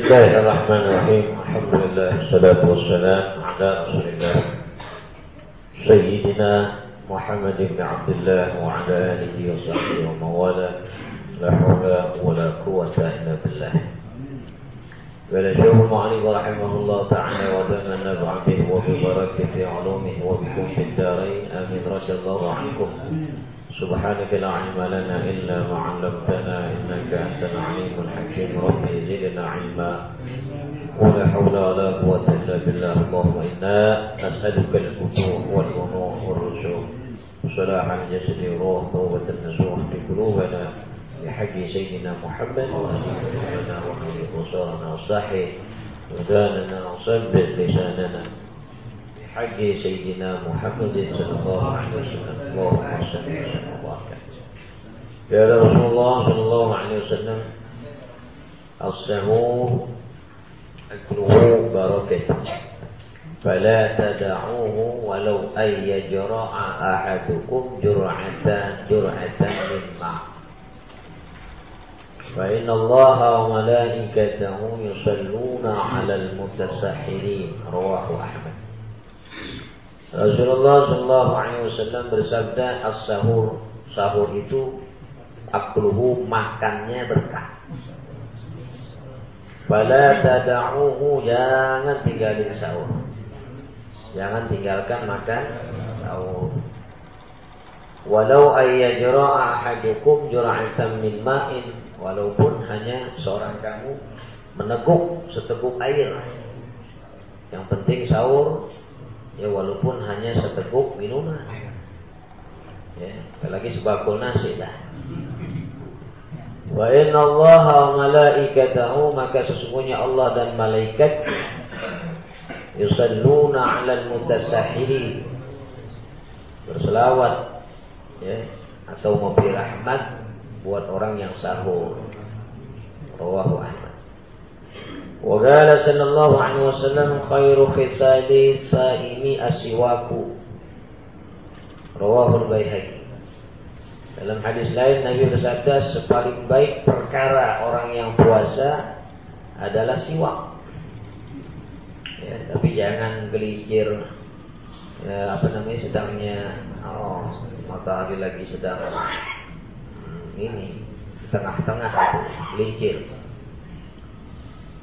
بسم الله الرحمن الرحيم. الحمد لله والصلاة والسلام على رسول الله. سيدنا محمد بن عبد الله وعلى آله وصحبه ومن والاه لا حول ولا قوة إلا بالله. ولا شيخ المعلم رحمه الله تعالى النبع به وببركة علومه وبكم في الدارين. آمين. رضي الله عنكم. سبحانك لا علم لنا إلا ما علمتنا إنك أنت العليم الحكيم. ربي زدنا علما. ولا حول ولا قوة إلا بالله. اللهم إنا نسألك الفتوح والغنوح والرسوخ وصلاح الجسد والروح. توبة النسوح في قلوبنا. بحق سيدنا محمد وأهلنا وحبيب وصارنا وصحي وداننا وثبت لساننا. بحق سيدنا محمد صلى الله عليه وسلم. اللهم صل وسلم وبارك. يا رسول الله صلى الله عليه وسلم السموم أكله بركة. فلا تدعوه ولو أن يجرع أحدكم جرعة جرعة من ماء فإن الله وملائكته يصلون على المتسحرين. رواه أحمد. Rasulullah Shallallahu Alaihi Wasallam bersabda as-sahur sahur itu akluhu makannya berkah. Fala tada'uhu jangan tinggalin sahur. Jangan tinggalkan makan sahur. Walau ayyajra'a ahadukum jur'atan min ma'in walaupun hanya seorang kamu meneguk seteguk air. Yang penting sahur ya walaupun hanya seteguk minuman. Ya apalagi sebakul nasi lah. Wa inna Allah wa malaikatahu maka sesungguhnya Allah dan malaikat yusalluna 'alal mutasahhiri. Berselawat ya atau memberi rahmat buat orang yang sahur. Rawahu Ahmad وقال صلى الله عليه وسلم خير خصال صائم السواك رواه البيهقي dalam hadis lain Nabi bersabda sepaling baik perkara orang yang puasa adalah siwak. Ya, tapi jangan gelincir ya, apa namanya sedangnya oh matahari lagi sedang hmm, ini tengah-tengah gelincir.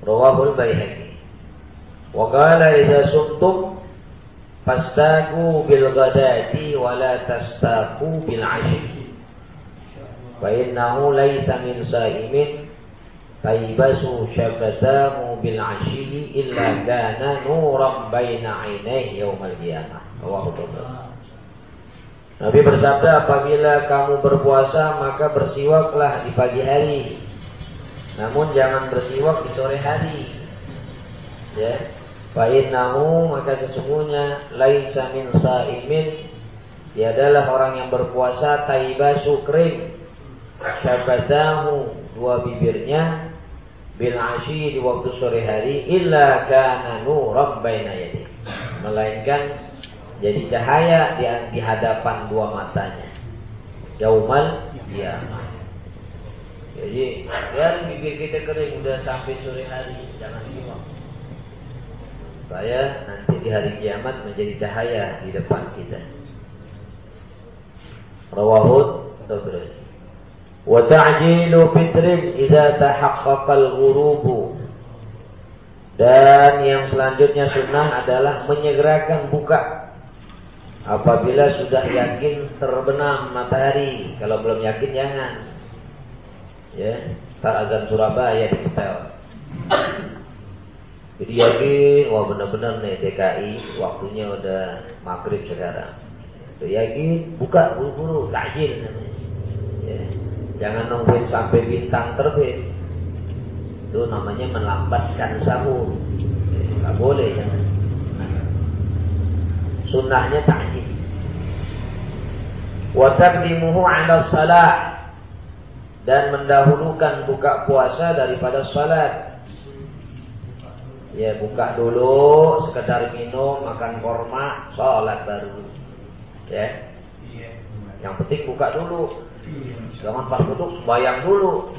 Rawahul Baihaqi. Wa qala idza sumtum fastaku bil ghadati wa la tastaku bil 'ashi. Fa innahu laysa min sa'imin taybasu syabatahu bil 'ashi illa kana nuran baina 'ainaihi yaumal qiyamah. Rawahu Nabi bersabda apabila kamu berpuasa maka bersiwaklah di pagi hari namun jangan bersiwak di sore hari. Ya. Fa'innahu maka sesungguhnya laisa min sa'imin. Dia adalah orang yang berpuasa taiba sukrim syabadahu dua bibirnya. Bil ashi di waktu sore hari. Illa kana nuram baina yadi. Melainkan jadi cahaya di, di hadapan dua matanya. Yaumal kiamah jadi biar bibir kita kering udah sampai sore hari, jangan simak. Supaya nanti di hari kiamat menjadi cahaya di depan kita. Rawahud Tabrani. Wa ta'jilu fitrin idza tahaqqaqa al-ghurubu. Dan yang selanjutnya sunnah adalah menyegerakan buka apabila sudah yakin terbenam matahari. Kalau belum yakin jangan ya tak azan Surabaya di setel. Jadi yakin wah benar-benar nih DKI waktunya udah maghrib sekarang. Udah yakin buka buru-buru tajil ya. jangan nungguin sampai bintang terbit. Itu namanya melambatkan sahur. Ya, nggak boleh jangan. Sunnahnya takjil. Wa taqdimuhu 'ala salat dan mendahulukan buka puasa daripada salat. Ya, buka dulu, sekedar minum, makan korma, salat baru. Ya. Yang penting buka dulu. Jangan pas duduk sembayang dulu.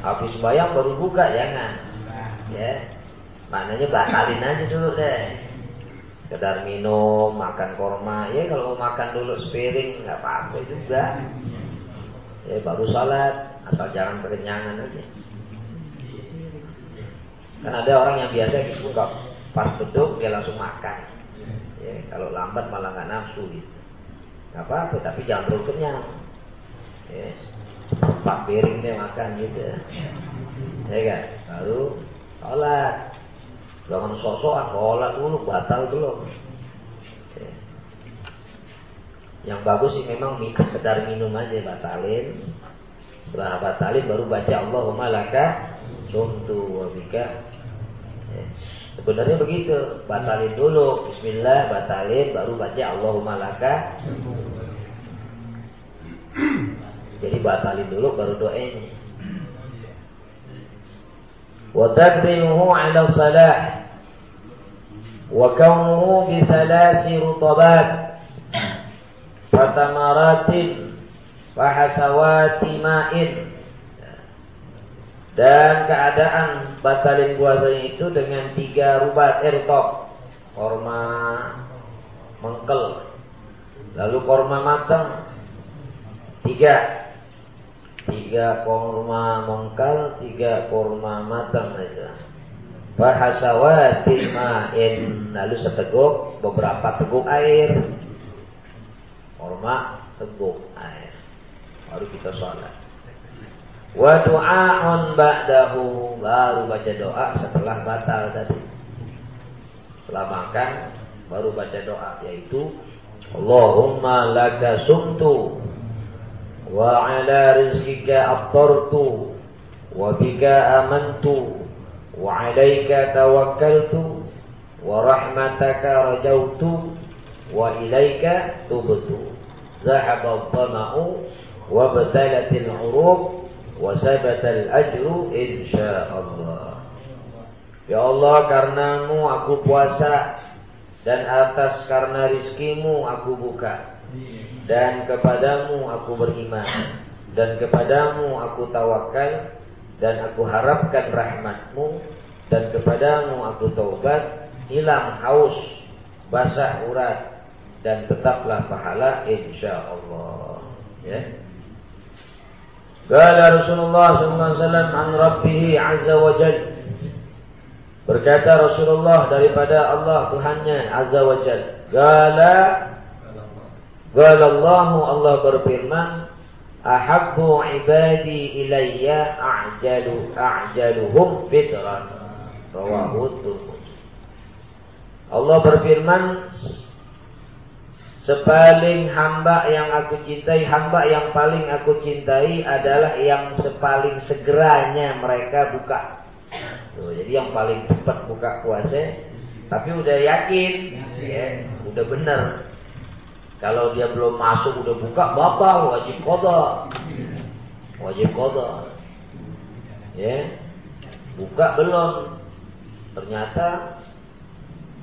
Habis sembayang baru buka, jangan. ya maknanya batalin aja dulu deh sekedar minum makan korma ya kalau mau makan dulu sepiring nggak apa-apa juga ya baru sholat asal jangan kekenyangan aja. Kan ada orang yang biasa gitu pas duduk dia langsung makan. Ya kalau lambat malah nggak nafsu gitu. Nggak apa-apa tapi jangan terlalu kenyang ya empat piring deh makan gitu ya kan? Baru sholat. Jangan sosok ah sholat dulu batal belum ya. yang bagus sih memang sekedar minum aja batalin setelah batalin baru baca Allahumma laka sumtu wa bika. Ya. sebenarnya begitu. Batalin dulu. Bismillah batalin baru baca Allahumma laka jadi batalin dulu baru doanya. Wa taqdimuhu 'ala salah. Wa kaunuhu bi salasi rutabat. Fatamaratin wa hasawati ma'in dan keadaan batalin puasanya itu dengan tiga rubat ertok korma mengkel lalu korma matang tiga tiga kurma mongkal, tiga kurma matang saja. Bahasawatin ma'in lalu seteguk beberapa teguk air. Kurma teguk air baru kita sholat. Wa du'a'un ba'dahu baru baca doa setelah batal tadi. Setelah makan baru baca doa yaitu Allahumma laka sumtu wa ala rizqika aftartu wa bika amantu wa alaika tawakkaltu wa rahmataka rajautu wa ilaika tubtu Zahabat tamau وابتلت العروق وثبت الأجر إن شاء الله Ya Allah karenamu aku puasa dan atas karena rizkimu aku buka dan kepadamu aku beriman dan kepadamu aku tawakal dan aku harapkan rahmatmu dan kepadamu aku taubat hilang haus basah urat dan tetaplah pahala insyaallah ya Kala Rasulullah wasallam an rabbih azza wa jalla Berkata Rasulullah daripada Allah Tuhannya azza wa jalla Gala Galallahu Allah berfirman, "Ahabbu ibadi ilayya a'jalu a'jaluhum fitran." Rawahu Allah berfirman, Sepaling hamba yang aku cintai, hamba yang paling aku cintai adalah yang sepaling segeranya mereka buka. Tuh, jadi yang paling cepat buka puasa, tapi udah yakin, ya, udah benar kalau dia belum masuk udah buka, bapak wajib kodok. Wajib kodok. Ya, buka belum. Ternyata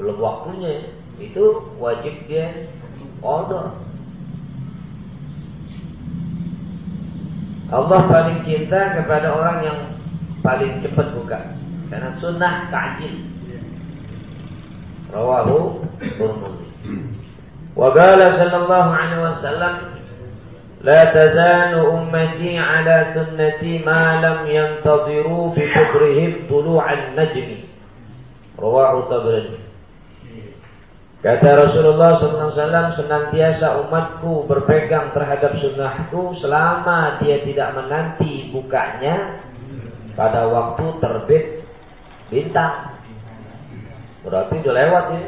belum waktunya. Itu wajib dia kodok. Allah paling cinta kepada orang yang paling cepat buka. Karena sunnah ta'jil. Rawahu Turmudi. وقال صلى الله عليه وسلم لا تزال أمتي على سنتي ما لم ينتظروا بكبرهم طلوع النجم رواه الطبراني Kata Rasulullah SAW senantiasa umatku berpegang terhadap sunnahku selama dia tidak menanti bukanya pada waktu terbit bintang. Berarti udah lewat ya.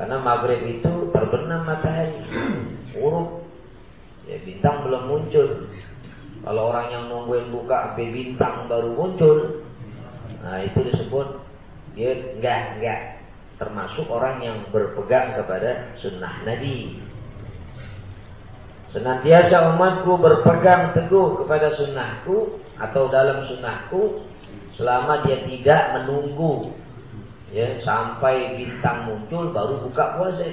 Karena maghrib itu terbenam matahari, urut, ya bintang belum muncul. Kalau orang yang nungguin buka sampai bintang baru muncul, nah itu disebut dia enggak enggak termasuk orang yang berpegang kepada sunnah Nabi. Senantiasa umatku berpegang teguh kepada sunnahku atau dalam sunnahku selama dia tidak menunggu ya sampai bintang muncul baru buka puasa.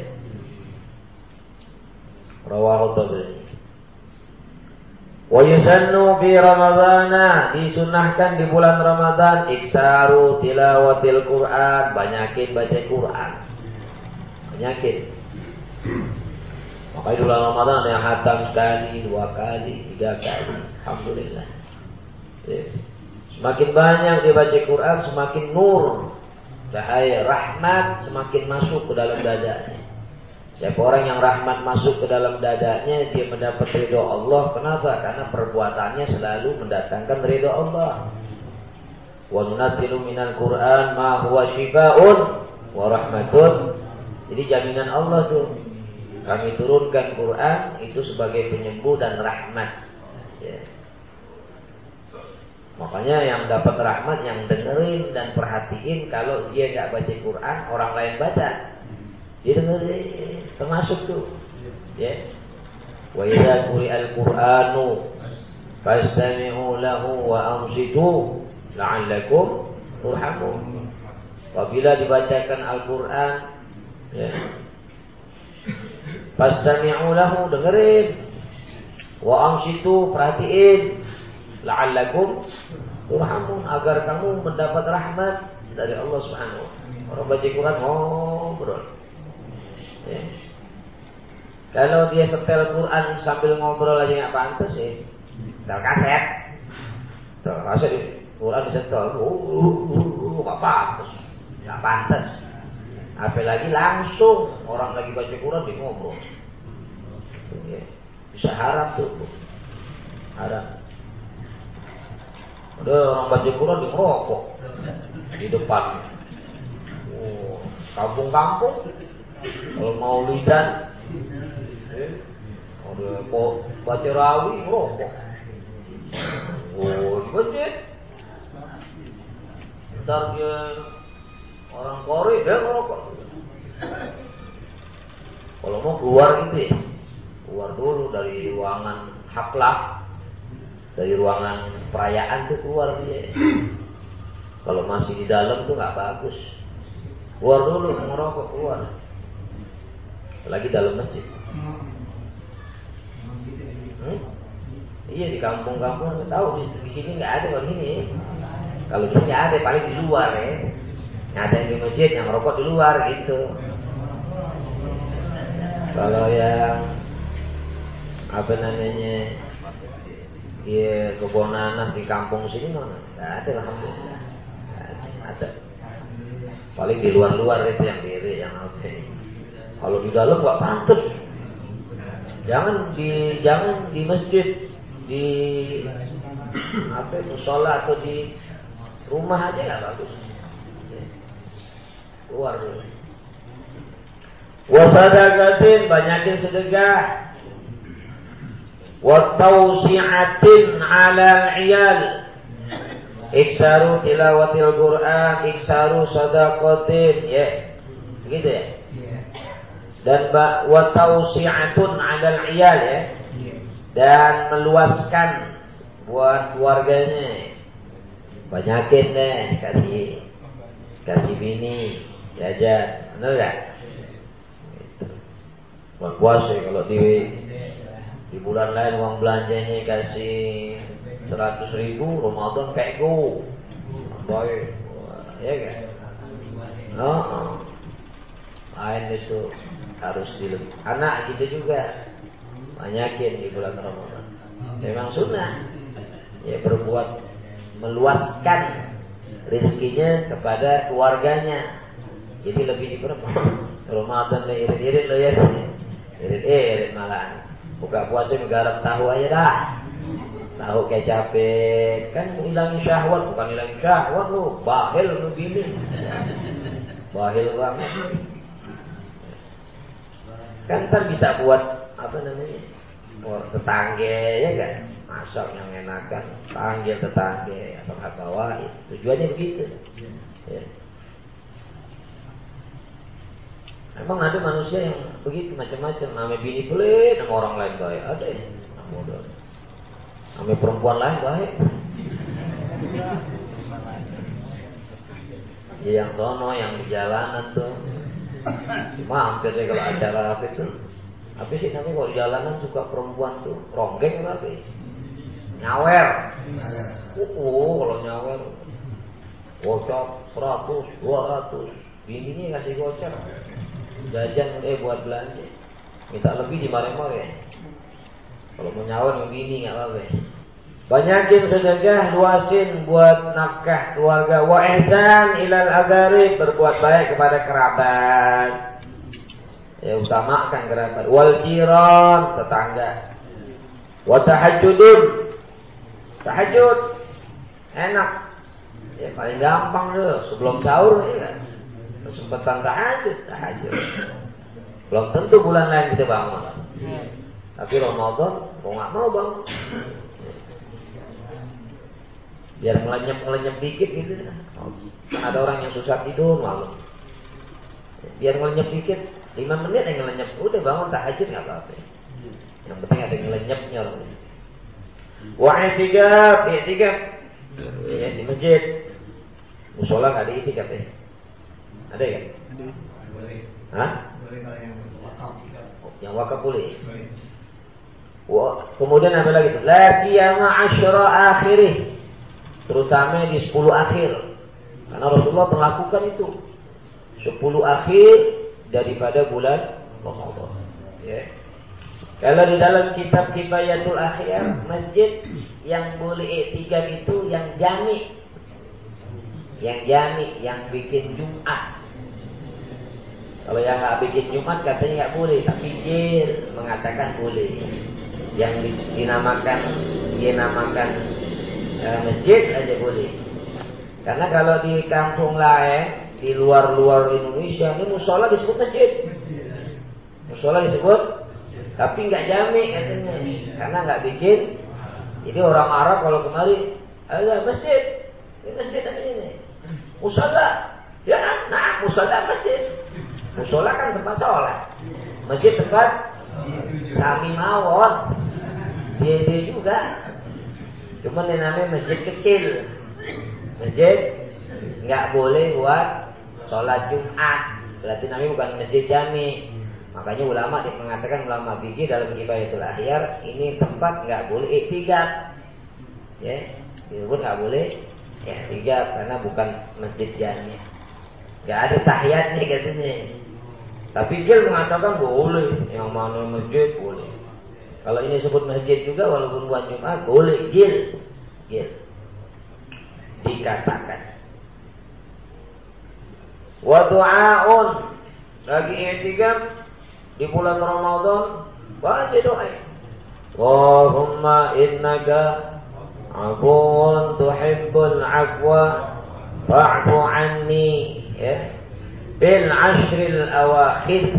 Rawahu. Wa yusannu fi Ramadana disunahkan di bulan Ramadan iksaru tilawatil Quran, banyakin baca Quran. Banyakin. Maka di bulan Ramadan ada yang hatam sekali, dua kali, tiga kali. Alhamdulillah. Ya. Semakin banyak dibaca Quran, semakin nur, cahaya rahmat semakin masuk ke dalam dadanya. Siapa orang yang rahmat masuk ke dalam dadanya, dia mendapat ridho Allah. Kenapa? Karena perbuatannya selalu mendatangkan ridho Allah. Wa nunazzilu minal Qur'an ma huwa shifaa'un wa rahmatun. Jadi jaminan Allah tuh. Kami turunkan Quran itu sebagai penyembuh dan rahmat. Ya. Makanya yang dapat rahmat yang dengerin dan perhatiin kalau dia nggak baca Quran, orang lain baca. Dengerin termasuk tuh. Ya. Wa idza quri'al qur'anu fastami'u lahu wa ansitu la'allakum turhamun. Apabila dibacakan Al-Qur'an ya. Fastami'u lahu dengerin. Wa ansitu perhatiin. La'allakum turhamun agar kamu mendapat rahmat dari Allah Subhanahu wa taala. Orang baca Quran ngobrol. Ya. Kalau dia setel Quran sambil ngobrol aja nggak pantas ya. Setel kaset. Setel kaset Quran disetel. Uh, uh, uh, uh, pantas. Nggak pantas. Apalagi langsung orang lagi baca Quran di ngobrol. Ya. Bisa haram tuh. Haram. Ada orang baca Quran di merokok di depan. Oh, kampung-kampung kalau mau lidan ada kok baca rawi rokok. Oh, di masjid. Ntar dia orang Korea dia ngerokok. Kalau mau keluar gitu keluar dulu dari ruangan haflah, dari ruangan perayaan tuh keluar dia. Kalau masih di dalam tuh nggak bagus. Keluar dulu ngerokok keluar. Lagi dalam masjid. Hmm? Iya di kampung-kampung nggak tahu di, di sini nggak ada kalau sini. Kalau di sini ada paling di luar ya. Ada yang di masjid yang merokok di luar gitu. Kalau yang apa namanya ya kebun nanas di kampung sini mana? Nggak ada alhamdulillah. Nggak ada. Paling di luar-luar itu yang diri yang apa? Kalau di dalam nggak pantas. Jangan di jangan di masjid, di apa musola atau di rumah aja nggak bagus. Keluar dulu. Wasadagatin banyakin sedekah. Watausiatin ala iyal. Iksaru tilawatil Quran, iksaru sadaqatin, ya. Begitu ya? Dan wa tausi'atun 'alal iyal ya. Dan meluaskan buat keluarganya. Banyakin deh kasih kasih bini jajan, benar enggak? Gitu. Buat puasa kalau di di bulan lain uang belanjanya kasih seratus ribu Ramadan kayak go baik ya kan no, lain itu harus di anak kita juga banyakin di bulan Ramadan. Memang sunnah ya berbuat meluaskan rezekinya kepada keluarganya. Jadi lebih dipermudah. Ramadan le irit-irit lo ya. Irit-irit malah. Buka puasa menggarap tahu aja dah. Tahu kecap kan hilangin syahwat bukan hilangin syahwat lu. Bahil lu gini. Bahil banget kan ntar bisa buat apa namanya buat tetangga ya kan? Masak yang enakan panggil tetangga atau bawa tujuannya begitu. Ya. Emang ada manusia yang begitu macam-macam. Nama bini pelit nama orang lain baik. Ada ya nama nama perempuan lain baik. Ya yang sono yang di jalanan tuh Cuma hampir saya kalau acara apa itu apa sih namanya kalau jalanan suka perempuan tuh ronggeng apa Nyawer. Uh, kalau nyawer. Gocap 100, 200. Bininya kasih gocap. Jajan eh buat belanja. Minta lebih di mare-mare. Kalau mau nyawer bini nggak apa-apa. Banyakin sedekah luasin buat nafkah keluarga wa ihsan ilal agari berbuat baik kepada kerabat. Ya utamakan kerabat wal jiran tetangga. Wa tahajjudun tahajud enak. Ya paling gampang tuh sebelum sahur ya kan. Kesempatan tahajud, tahajud. Belum tentu bulan lain kita bangun. Tapi Ramadan, mau nggak mau bangun biar melenyap melenyap dikit gitu. Kan ada orang yang susah tidur malu biar melenyap dikit lima menit yang melenyap udah bangun tahajud nggak apa-apa. Yang penting ada yang melenyapnya wah tiga tiga. Ya di masjid. Musola nggak ada itikaf ya? Ada. Ya Hah? Yang wakaf boleh. Wah, kemudian apa lagi? La siyama asyra akhirih terutama di 10 akhir. Karena Rasulullah melakukan itu. 10 akhir daripada bulan Ramadan. Ya. Kalau di dalam kitab Kifayatul Akhir, masjid yang boleh iktikaf itu yang jami. Yang jami, yang bikin Jumat. Kalau yang nggak bikin Jumat katanya nggak boleh, tapi Jir mengatakan boleh. Yang dinamakan dinamakan ya, masjid aja boleh. Karena kalau di kampung lain, di luar-luar Indonesia, ini musola disebut masjid. Musola disebut, tapi nggak jamin karena nggak bikin. Jadi orang Arab kalau kemari, ada masjid, ini masjid apa ini? Musola, ya, nah musola masjid. Musola kan tempat sholat, masjid tempat kami mawon, dia juga Cuma ini namanya masjid kecil. Masjid nggak boleh buat sholat Jumat. Berarti namanya bukan masjid jami. Makanya ulama mengatakan ulama biji dalam kifayatul ahyar ini tempat nggak boleh iktikaf. Ya, pun nggak boleh ya tiga karena bukan masjid jami. Nggak ada tahiyatnya katanya. Tapi dia mengatakan boleh, yang mana masjid boleh. Kalau ini sebut masjid juga walaupun buat Jumat boleh gil. Gil. Dikatakan. Wa du'aun lagi i'tikaf di bulan Ramadan baca doa. Allahumma innaka afuwun tuhibbul afwa fa'fu anni ya bil ashril awakhir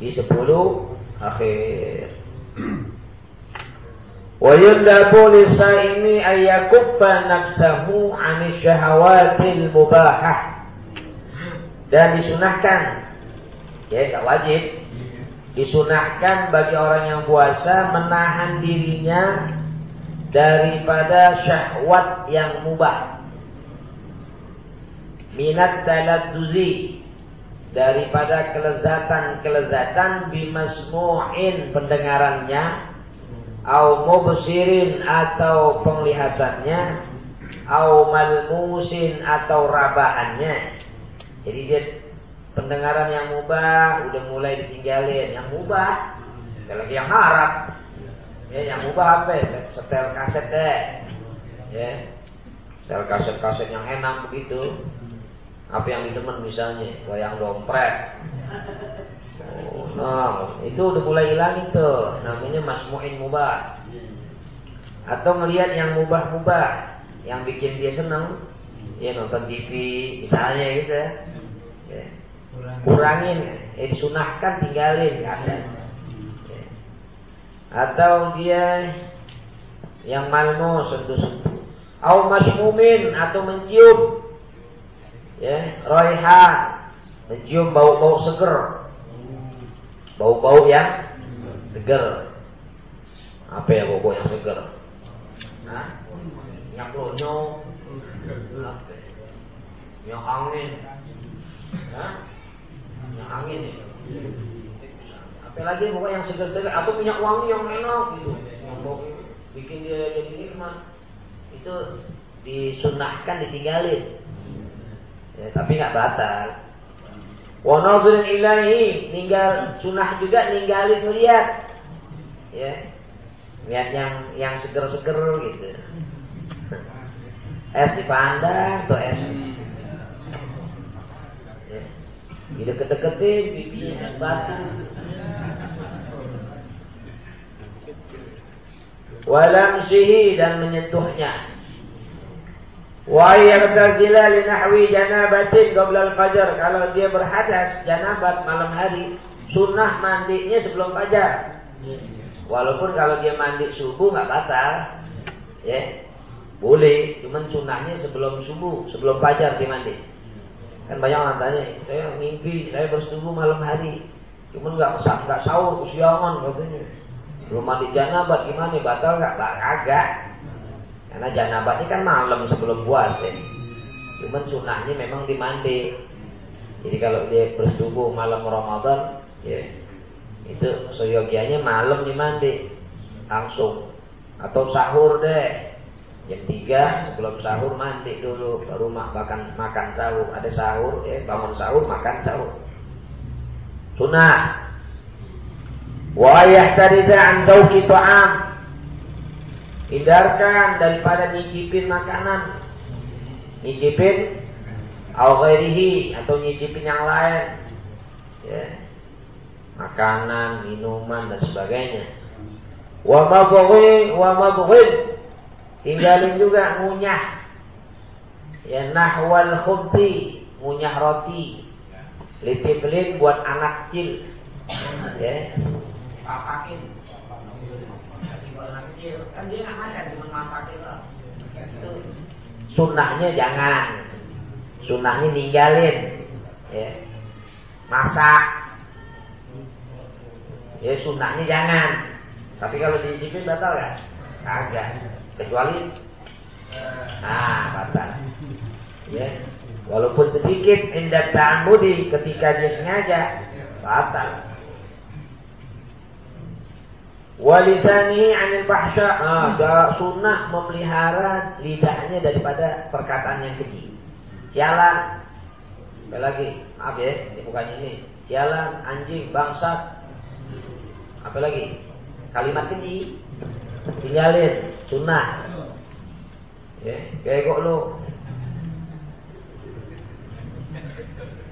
di sepuluh akhir Wa yudabu lisaini ayyakubba nafsahu ani syahawatil mubahah. Dan disunahkan. Ya, tidak wajib. Disunahkan bagi orang yang puasa menahan dirinya daripada syahwat yang mubah. Minat talat duzi daripada kelezatan-kelezatan bimasmu'in pendengarannya au mubsirin atau penglihatannya au malmusin atau rabaannya. Jadi dia pendengaran yang mubah udah mulai ditinggalin. Yang mubah lagi yang harap ya yang mubah apa ya? Setel kaset deh. Ya setel kaset-kaset yang enak begitu apa yang didemen misalnya goyang dompret Nah, itu udah mulai hilang itu. Namanya masmu'in mubah. Atau melihat yang mubah-mubah. Yang bikin dia senang. Ya nonton TV misalnya gitu ya. ya. Kurangin. Eh disunahkan tinggalin. Ada. Ya. Atau dia yang malmo sentuh-sentuh. Au masmumin atau mencium. Ya, roihan. Mencium bau-bau seger Bau-bau yang segar. Apa ya bau-bau yang segar? Hah? Yang lonyo. Yang angin. Hah? Yang angin ya. Apa lagi pokoknya yang segar-segar atau minyak wangi yang enak gitu. Yang bau bikin dia jadi nikmat itu disunahkan ditinggalin ya, tapi nggak batal. Wa ilahi ninggal sunah juga ninggalin melihat ya lihat yang yang seger-seger gitu. Es dipandang tuh es? Ya. dideket-deketin pipinya batu walamsihi dan menyentuhnya wa yartazila li nahwi janabatin qabla al-fajr. Kalau dia berhadas janabat malam hari sunnah mandinya sebelum fajar. Walaupun kalau dia mandi subuh nggak batal ya. Boleh cuman sunnahnya sebelum subuh sebelum fajar dia mandi. Kan banyak orang tanya saya mimpi saya bersubuh malam hari. Cuman nggak nggak sahur kesiangan katanya. Belum mandi janabat gimana batal nggak? Agak. Karena janabat ini kan malam sebelum puasa. Cuman sunnahnya memang dimandi. Jadi kalau dia bersubuh malam Ramadan, ya itu seyogianya malam dimandi langsung. Atau sahur deh. Jam 3 sebelum sahur mandi dulu. Baru makan makan sahur. Ada sahur ya bangun sahur makan sahur. Sunnah. Wa yahtariza an dauki ta'am. Hindarkan daripada nyicipin makanan. Nyicipin au ghairihi atau nyicipin yang lain. Ya. Makanan, minuman dan sebagainya. Wa mabghi wa mabghid. Tinggalin juga ngunyah. Ya nahwal khubti, ngunyah roti. Litiblin buat anak kecil. Ya, papakin kasih anak kecil kan dia nggak makan cuma mapakin lah sunnahnya jangan. Sunnahnya ninggalin. Ya. Masak. Ya sunnahnya jangan. Tapi kalau diicipin batal kan kagak. Kecuali nah batal. Ya. Walaupun sedikit indah ta'amudi ketika dia sengaja batal Walisani anil fahsya. Ah, sunnah memelihara lidahnya daripada perkataan yang keji. Sialan. Sekali lagi, maaf ya, ini bukan ini. Sialan, anjing, bangsat. Apa lagi? Kalimat keji. Tinggalin, sunnah. Ya, kayak kok lo.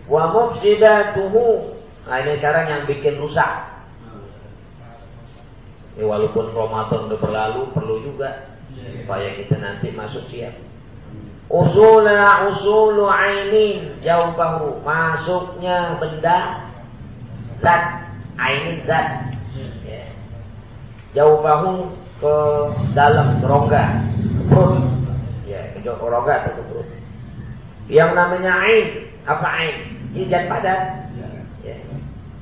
Wa mufsidatuhu. Nah ini sekarang yang bikin rusak Ya, walaupun Ramadan udah berlalu perlu juga supaya kita nanti masuk siap. Usula usulu ainin jauh bahu. Masuknya benda zat ainin zat. Ya. jauh bahu ke dalam rongga perut. Ya ke rongga atau perut. Yang namanya ain apa ain? Ini zat padat. Ya.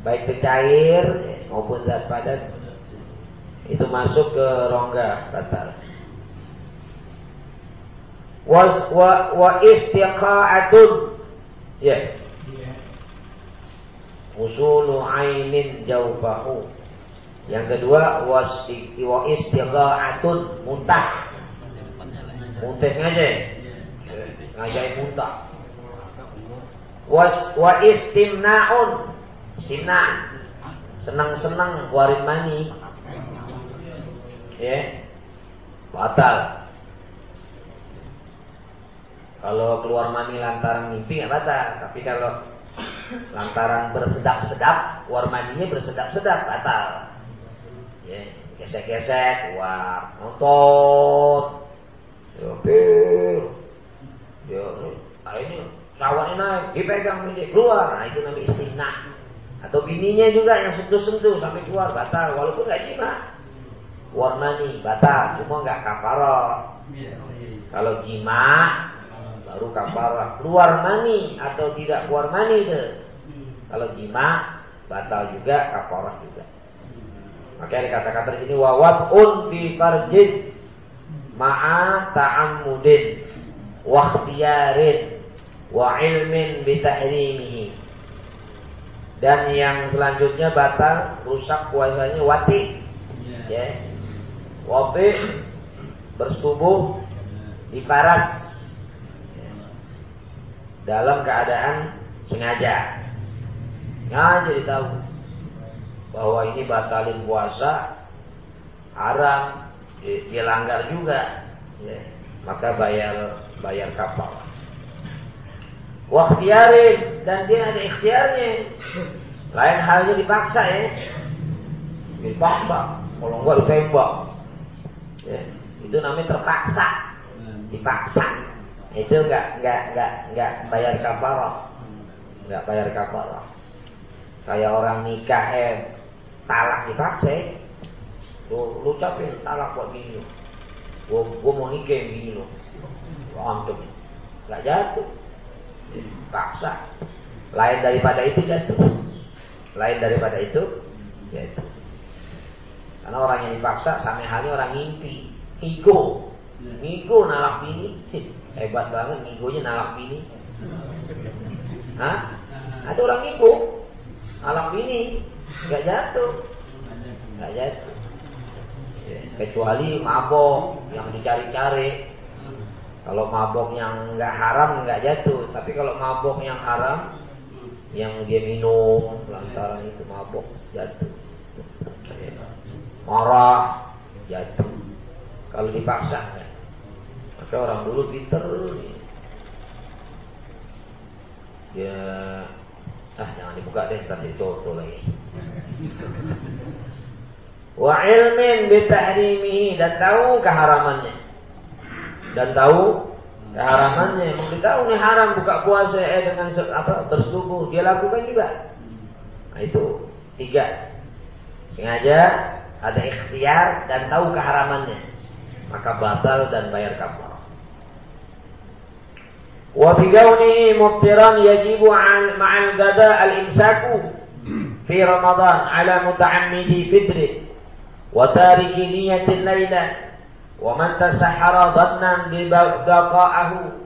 baik cair ya, maupun zat padat itu masuk ke rongga batal. Was wa wa istiqa'atun ya. Yeah. Usulu ainin jaufahu. Yang kedua was wa istiqa'atun muntah. Muntah ngaja. Ngajai muntah. Was wa istimna'un. Istimna' senang-senang warin mani ya. Batal. Kalau keluar mani lantaran mimpi nggak batal, tapi kalau lantaran bersedap-sedap, keluar maninya bersedap-sedap batal. Ya, gesek-gesek, keluar. Nonton, ya, ya, nah ini. Sawannya naik, dipegang ini keluar, nah itu namanya istimna. Atau bininya juga yang sentuh-sentuh sampai keluar. Batal, walaupun nggak warnani batal. Cuma nggak kafarah kalau jima baru kafarah keluar mani atau tidak keluar mani deh kalau jima batal juga kafarah juga. Makanya dikata-kata di sini un fi farjid ma'a ta'ammudin wa ikhtiyarin wa ilmin bi tahrimihi dan yang selanjutnya batal rusak puasanya wati. Ya. Wabi bersetubuh di paras dalam keadaan sengaja. Nah, jadi tahu bahwa ini batalin puasa haram, dilanggar juga, ya. maka bayar bayar kapal. Waktiarin dan dia ada ikhtiarnya. Lain halnya dipaksa ya. Dipaksa. Kalau enggak ditembak. Ya. Itu namanya terpaksa. Dipaksa. Itu enggak enggak enggak enggak bayar kafarah. Enggak bayar kafarah. Kayak orang nikah eh talak dipaksa. Lu, lu capek talak buat gini. Gua, gua mau nikah yang gini loh. Antum. Enggak jatuh. Paksa. Lain daripada itu jatuh. Lain daripada itu jatuh. Karena orang yang dipaksa sama halnya orang ngimpi. Ngigo. Ngigo nalak bini. Hebat banget ngigonya nalak bini. Hah? Ada orang ngigo. Nalak bini. Gak jatuh. Gak jatuh. Kecuali mabok yang dicari-cari. Kalau mabok yang nggak haram nggak jatuh, tapi kalau mabok yang haram, yang dia minum lantaran itu mabok jatuh. Marah jatuh. Kalau dipaksa, maka orang dulu pinter. Ya, ah jangan dibuka deh, nanti tutup lagi. Wa ilmin bitahrimihi dan tahu keharamannya. Dan tahu keharamannya. Mau tahu nih haram buka puasa eh dengan apa bersubuh dia lakukan juga. Nah itu tiga. Sengaja ada ikhtiar dan tahu keharamannya. Maka batal dan bayar kafarah. Wa fi kaunihi muftiran yajibu ma'al gada al-imsaku fi Ramadan ala muta'ammidi fitri wa tariki niyatil laila wa man tasahhara dhannan bi baqa'ahu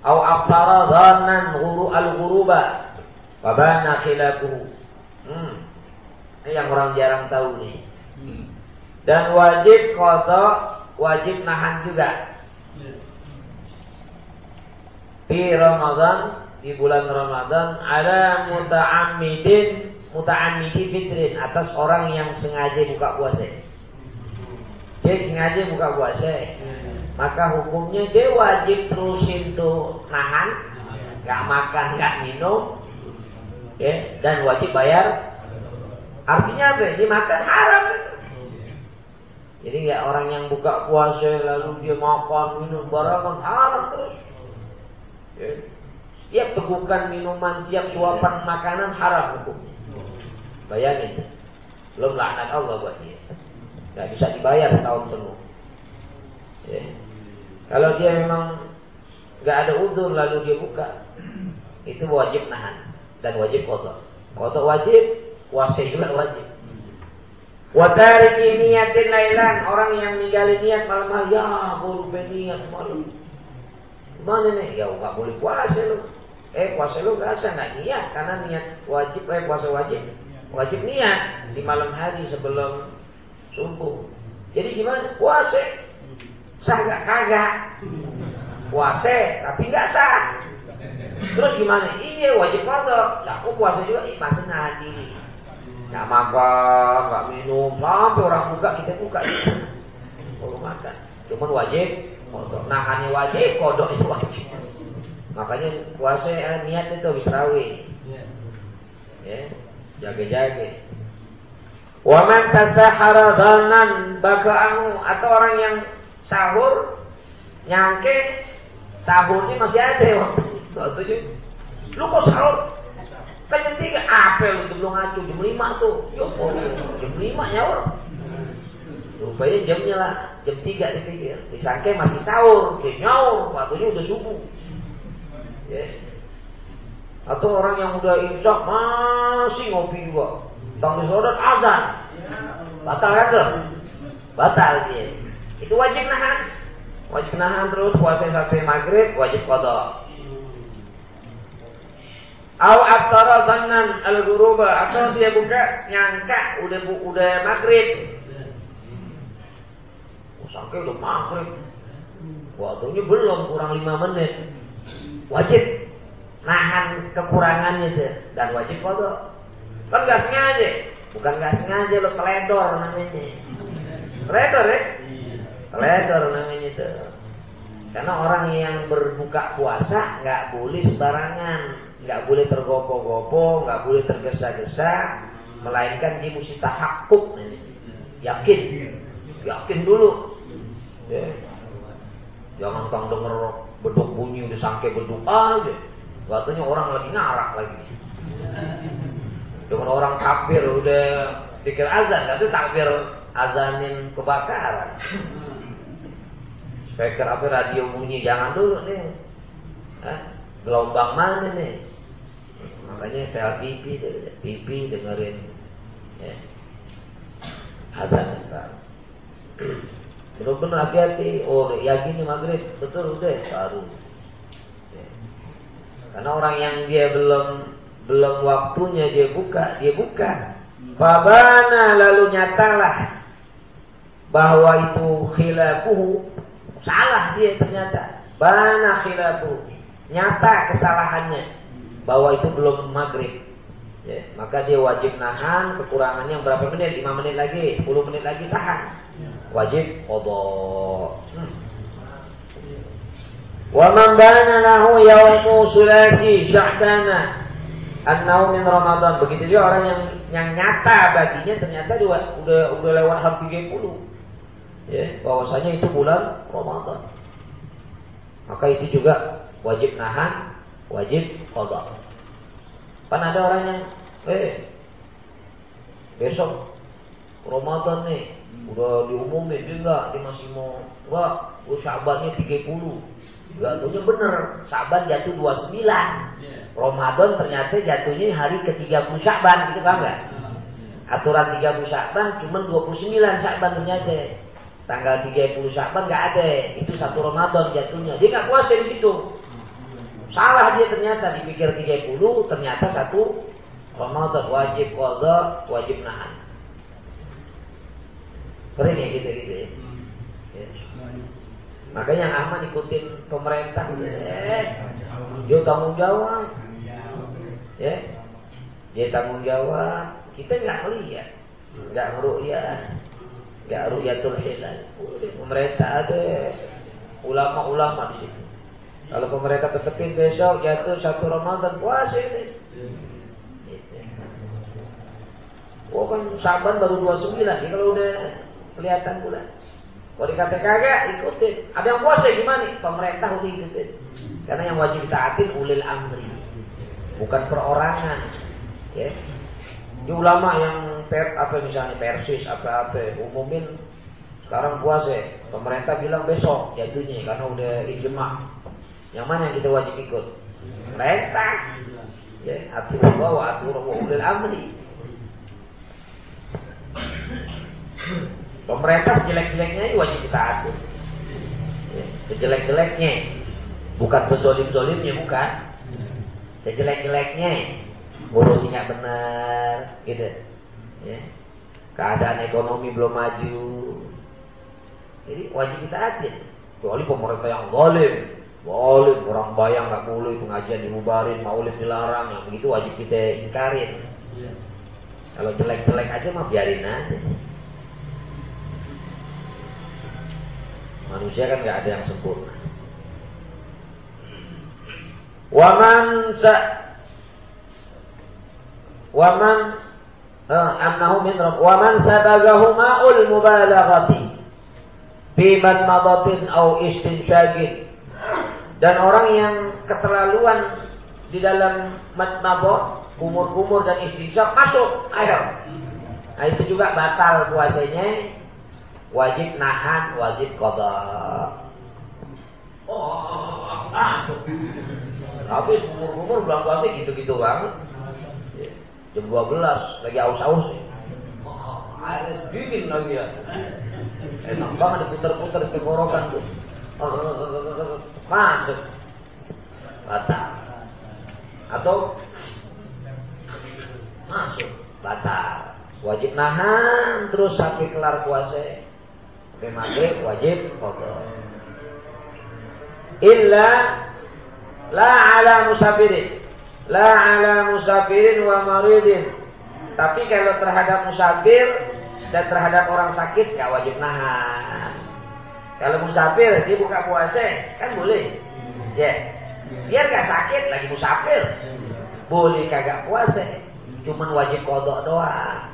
aw afṭara dhannan ghuru al-ghuruba fa bana khilafuhu. Hmm. Ini yang orang jarang tahu nih. Dan wajib qada, wajib nahan juga. Di Ramadan, di bulan Ramadan ada muta'ammidin, muta'ammidi fitrin atas orang yang sengaja buka puasa. Dia sengaja buka puasa. Maka hukumnya dia wajib terusin tuh nahan, nggak makan, nggak minum, ya, dan wajib bayar. Artinya apa? Dia makan haram. Jadi ya orang yang buka puasa lalu dia makan minum barang haram terus. Ya. Siap tegukan minuman, siap suapan makanan haram hukumnya. Bayangin. Belum laknat Allah buat dia. Gak bisa dibayar setahun penuh. Ya. Kalau dia memang gak ada udur lalu dia buka, itu wajib nahan dan wajib kotor. Kotor wajib, puasa juga wajib. Watariki niatin lailan orang yang ninggalin niat malam hari ya baru niat malam. Mana nih? Ya nggak boleh puasa lu. Eh puasa lu gak usah nggak niat karena niat wajib eh puasa wajib wajib niat di malam hari sebelum subuh. Jadi gimana? Puasa sah nggak kagak? Puasa tapi nggak sah. Terus gimana? Iya wajib kodok. Lah aku puasa juga, ih masih nanti. Nggak makan, nggak minum, sampai orang buka kita buka. Kalau makan, cuman wajib kodok. Nah hanya wajib, kodok itu wajib. Makanya puasa eh, niat itu bisrawi. Ya, jaga-jaga. Waman tasahara dhanan baka'ahu atau orang yang sahur nyangke sahurnya masih ada waktu. Lu kok sahur Kan jam tiga, apa lu belum ngacu jam lima tuh? Yo, jam lima nyaur. Rupanya jamnya lah, jam tiga dipikir. Disangka masih sahur, dia nyaur, waktunya udah subuh. Ya. Atau orang yang udah imsak masih ngopi juga. Tangis sore azan. Batal kan tuh? Batal dia. Itu wajib nahan. Wajib nahan terus puasa sampai maghrib, wajib kodok. Au aftara zannan al-ghuruba atau dia buka nyangka udah bu, udah maghrib. Sampai udah maghrib. Waktunya belum kurang lima menit. Wajib nahan kekurangannya tuh dan wajib foto. Kan gak sengaja, bukan gak sengaja lo teledor namanya. Teledor ya? Teledor namanya tuh. Karena orang yang berbuka puasa nggak boleh sembarangan, nggak boleh tergopo-gopo, nggak boleh tergesa-gesa, melainkan dia mesti tahakuk, yakin, yakin dulu. Ya. Jangan kang denger beduk bunyi udah sangke beduk aja. Katanya orang lagi ngarak lagi. Dengan orang kafir udah pikir azan, itu takbir azanin kebakaran. Speaker apa radio bunyi jangan dulu nih. Hah? Gelombang mana nih? Makanya saya TV, TV dengerin ya. Azan kan. Benar-benar hati-hati. Oh, ya gini maghrib. Betul, udah baru. Ya. Karena orang yang dia belum belum waktunya dia buka, dia buka. Fabana lalu nyatalah bahwa itu khilafuhu salah dia ternyata. Bana khilafuhu nyata kesalahannya bahwa itu belum maghrib. Ya, maka dia wajib nahan kekurangannya berapa menit? 5 menit lagi, 10 menit lagi tahan wajib qada. Wa man bana lahu yaumu sulasi sya'dana annahu min Ramadan. Begitu juga orang yang yang nyata baginya ternyata juga udah udah lewat hampir 30. Ya, bahwasanya itu bulan Ramadan. Maka itu juga wajib nahan, wajib qada. Kan ada orang yang eh besok Ramadan nih udah diumumin juga dia masih mau wah oh, Syabannya 30 Gak tahunya bener Syaban jatuh 29 Ramadan ternyata jatuhnya hari ke-30 Syaban gitu kan nggak? Aturan 30 Syaban cuma 29 Syaban ternyata. Tanggal 30 Syaban nggak ada itu satu Ramadan jatuhnya. Dia nggak puasa di situ salah dia ternyata dipikir 30 ternyata satu Ramadan wajib qada wajib nahan Sering ya gitu-gitu ya. ya. Makanya yang aman ikutin pemerintah. Eh, dia tanggung jawab. Ya. Dia tanggung jawab. Kita nggak ngeliat. Nggak ya, Nggak ru'yatul hilal. Pemerintah ada ulama-ulama di. Kalau pemerintah tetepin besok jatuh satu Ramadan puasa ini. Oh kan Saban baru 29 ya kalau udah kelihatan bulan. Kalau dikata kagak, ikutin. Ada yang puasa gimana? Pemerintah udah ikutin. Karena yang wajib taatin ulil amri. Bukan perorangan. Ya. Di ulama yang per, apa misalnya persis apa apa umumin sekarang puasa pemerintah bilang besok jatuhnya karena udah ijma yang mana yang kita wajib ikut pemerintah ya atur bahwa atur ulil amri Pemerintah jelek-jeleknya wajib kita atur. Ya, sejelek-jeleknya. Bukan sezolim-zolimnya, bukan. Sejelek-jeleknya. Ngurusinya benar. Gitu. Ya. Keadaan ekonomi belum maju. Jadi wajib kita atur. Kecuali pemerintah yang zalim. Boleh, orang bayang nggak boleh pengajian dibubarin, maulid dilarang, yang begitu wajib kita ingkarin. Kalau jelek-jelek aja mah biarin aja. Manusia kan nggak ada yang sempurna. Waman sa Waman uh, annahu min rabb waman sabagahu ma'ul mubalaghati fi madatin au istinsyagin dan orang yang keterlaluan di dalam matmabot kumur-kumur dan istinsyaq masuk ayo nah itu juga batal puasanya wajib nahan, wajib qada. Oh, ah. Tapi umur-umur bulan puasa gitu-gitu banget. Jam 12 lagi aus-aus. Oh, air dingin lagi ya. Enak banget diputer-puter di tenggorokan tuh. Masuk. Batal. Atau masuk batal. Wajib nahan terus sampai kelar puasa Sampai maghrib wajib kodok. Illa la ala musafirin. La ala musafirin wa maridin. Tapi kalau terhadap musafir dan terhadap orang sakit nggak wajib nahan. Kalau musafir dia buka puasa kan boleh. Ya. Yeah. Biar gak sakit lagi musafir. Boleh kagak puasa. Cuman wajib kodok doang.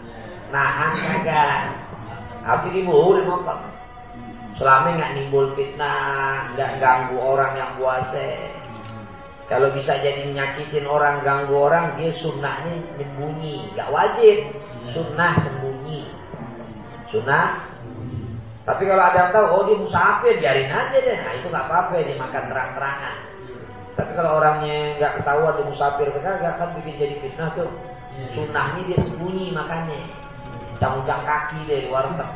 Nahan kagak. Tapi di muhur apa? Selama nggak nimbul fitnah, nggak ganggu orang yang puasa. Kalau bisa jadi nyakitin orang, ganggu orang, dia sunnahnya sembunyi, nggak wajib. Sunnah sembunyi. Sunnah tapi kalau ada yang tahu, oh dia musafir, biarin aja deh. Nah itu nggak apa-apa, dia makan terang-terangan. Tapi kalau orangnya nggak ketahuan dia musafir, nggak akan bikin jadi fitnah tuh. Sunnahnya dia sembunyi makannya. Cang-cang kaki deh di warteg.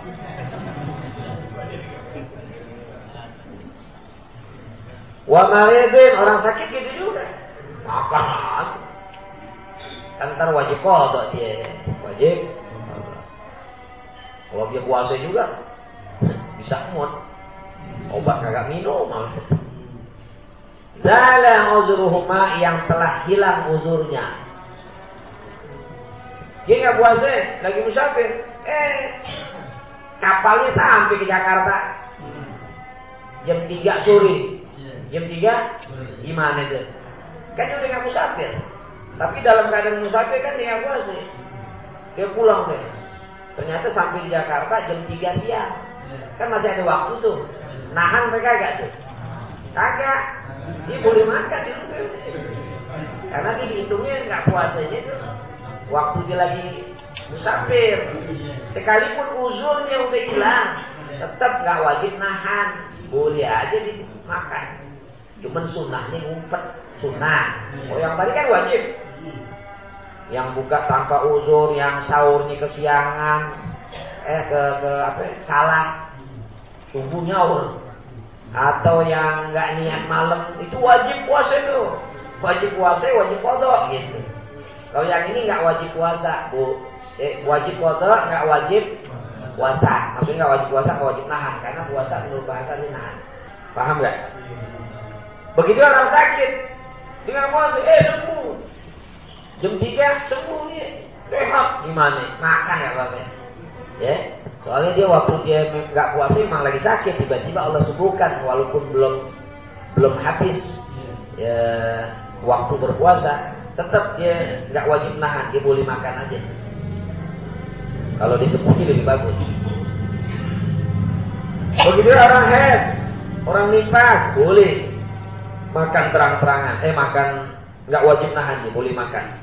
Wa maridin, orang sakit gitu juga. Makan. Kan ntar wajib kodok dia. Wajib. Kalau dia puasa juga, bisa mood. Obat kagak minum. Zala uzruhuma yang telah hilang uzurnya. Dia nggak puasa, lagi musafir. Eh, kapalnya sampai ke Jakarta. Jam 3 sore. Jam 3 gimana itu? Kan udah nggak musafir. Tapi dalam keadaan musafir kan dia nggak puasa. Dia pulang deh. Ternyata sampai di Jakarta jam 3 siang. Kan masih ada waktu tuh. Nahan mereka gak tuh? Kagak. Dia boleh makan di. Karena dihitungnya nggak puasanya tuh. Waktu dia lagi musafir. Sekalipun uzurnya udah hilang. Tetap nggak wajib nahan. Boleh aja dimakan. Cuman sunnahnya ngumpet. Sunnah. Oh yang tadi kan wajib. Yang buka tanpa uzur, yang sahurnya kesiangan, eh ke, ke apa salah subuh nyaur. Atau yang nggak niat malam itu wajib puasa itu. Wajib puasa wajib kodok gitu. Kalau yang ini nggak wajib puasa bu. Eh, wajib kodok nggak wajib puasa. Maksudnya nggak wajib puasa nggak wajib nahan karena puasa menurut bahasa ini nahan. Paham nggak? Begitu orang sakit dengan puasa eh sembuh. Jam tiga sembuh nih sehat gimana? Makan ya bapak Ya, soalnya dia waktu dia nggak puasa memang lagi sakit, tiba-tiba Allah sembuhkan walaupun belum belum habis ya, waktu berpuasa, tetap dia nggak wajib nahan, dia boleh makan aja. Kalau disembunyi lebih bagus. Begitu orang head, orang nifas boleh makan terang-terangan, eh makan nggak wajib nahan dia boleh makan.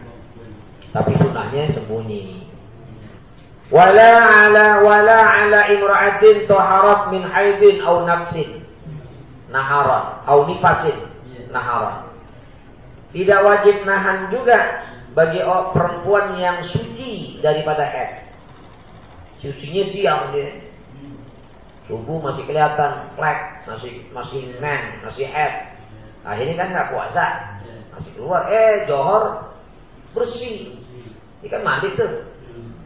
Tapi sunnahnya sembunyi wala ala wala ala imra'atin taharat min haidin au nafsin. Naharan au nifasin. Naharan tidak wajib nahan juga bagi perempuan yang suci daripada haid. Sucinya siang dia. Subuh masih kelihatan flek masih masih men masih haid. Akhirnya kan nggak puasa. Masih keluar. Eh johor bersih. Ini kan mandi tuh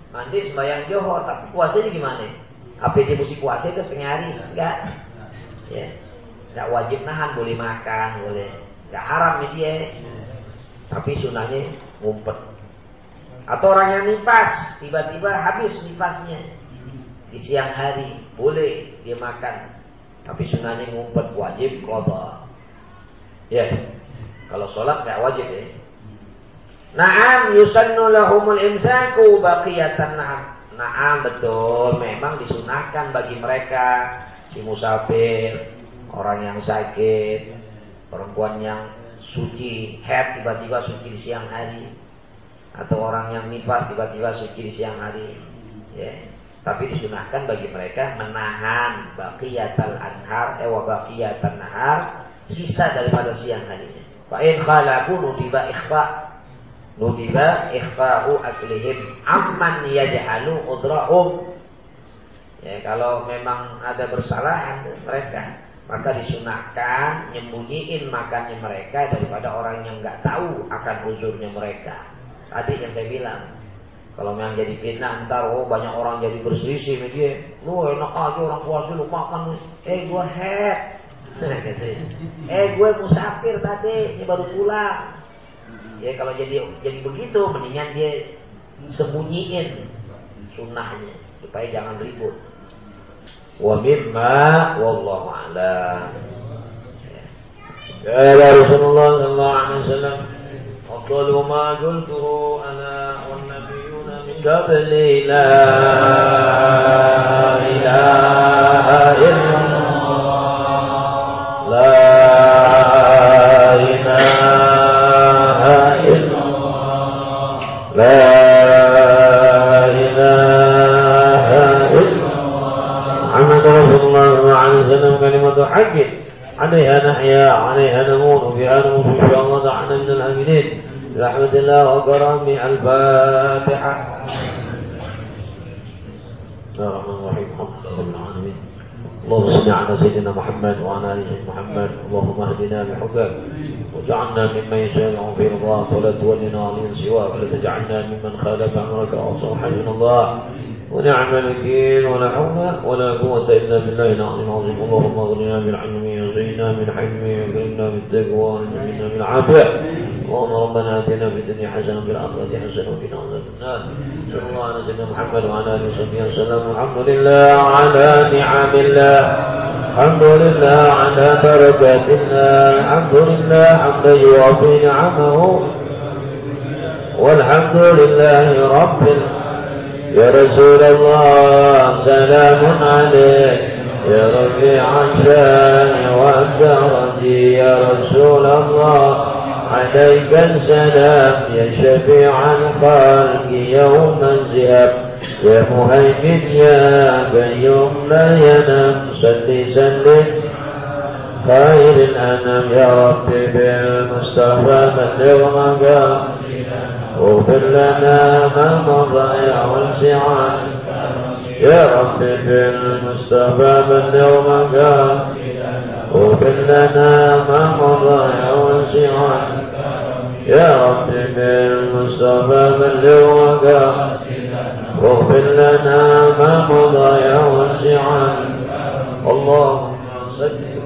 Nanti sembahyang johor, tapi puasanya gimana? Apa dia mesti puasa itu setengah hari? Enggak. Ya. Enggak wajib nahan, boleh makan, boleh. Enggak haram ya dia. Tapi sunahnya ngumpet. Atau orang yang nipas, tiba-tiba habis nipasnya. Di siang hari, boleh dia makan. Tapi sunahnya ngumpet, wajib kodok. Ya. Kalau sholat nggak wajib ya. Naam yusannu lahumul imsaku baqiyatan na'am. Naam betul, memang disunahkan bagi mereka si musafir, orang yang sakit, perempuan yang suci, head tiba-tiba suci di siang hari, atau orang yang nifas tiba-tiba suci di siang hari. Ya. Tapi disunahkan bagi mereka menahan baqiyatal anhar, eh wa baqiyatan nahar, sisa daripada siang harinya. Fa in khalaqu nudiba ikhfa nudiba ikhfa'u aklihim amman yaj'alu udra'um ya kalau memang ada bersalahan mereka maka disunahkan nyembunyiin makannya mereka daripada orang yang nggak tahu akan uzurnya mereka tadi yang saya bilang Kalau memang jadi fitnah ntar oh banyak orang jadi berselisih sama dia. Lu enak aja orang puasa lu makan. Eh gua head. eh gue musafir tadi, ini baru pulang. Ya kalau jadi jadi begitu mendingan dia sembunyiin sunnahnya supaya jangan ribut. Wa mimma wallahu a'lam. Ya Rasulullah sallallahu alaihi wasallam أفضل ما قلته أنا والنبيون من قبل لا إله إلا كلمة حق. عليها نحيا عليها نموت بها نموت إن شاء الله دعنا من الآمنين برحمة الله وكرمه الفاتحة. بسم الله اللهم صل على سيدنا محمد وعلى آل سيدنا محمد. اللهم اهدنا بحكمك وجعلنا ممن يسارع في رضاك ولا تولنا عليا سواك. ولا تجعلنا ممن خالف أمرك واصلح حسبنا الله. ونعم الوكيل ولا حول ولا قوة إلا بالله العظيم العظيم. اللهم اغننا بالعلم وزينا بالحلم وكرمنا بالتقوى وزينا بالعافية اللهم ربنا آتنا في الدنيا حسنة وفي الآخرة حسنة وقنا عذاب النار. صلى الله على سيدنا محمد وعلى آله وصحبه وسلم. الحمد لله على نعم الله. الحمد لله على بركات الله. الحمد لله حمدا يوافي نعمه. والحمد لله رب يا رسول الله سلام عليك. يا رفيع الشان والدرج يا رسول الله. عليك السلام يا شفيع الخلق يوم الزياب. يا مهيمن يا قيوم لا ينام. صل سلم. خير الأنام يا ربي بالمصطفى بلغ مقام واغفر لنا ما مضى يا واسعا. يا رب في المصطفى بلغ مقام واغفر لنا ما مضى يا يا رب في المصطفى بلغ مقام واغفر لنا ما مضى يا اللهم صل